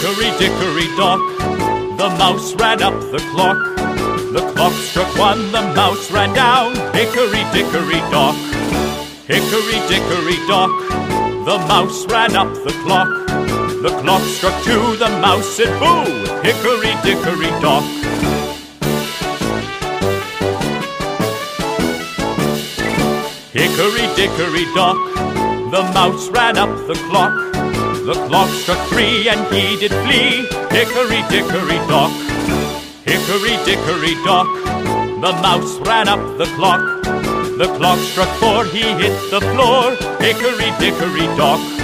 dickory dock, the mouse ran up the clock. The clock struck one, the mouse ran down. Hickory dickory dock, hickory dickory dock, the mouse ran up the clock. The clock struck two, the mouse said boo. Hickory dickory dock. Hickory dickory dock, the mouse ran up the clock. The clock struck three and he did flee. Hickory dickory dock, hickory dickory dock, the mouse ran up the clock. The clock struck four, he hit the floor. Hickory dickory dock.